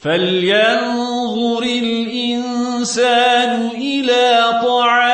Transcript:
فلينظر الإنسان إلى طعامه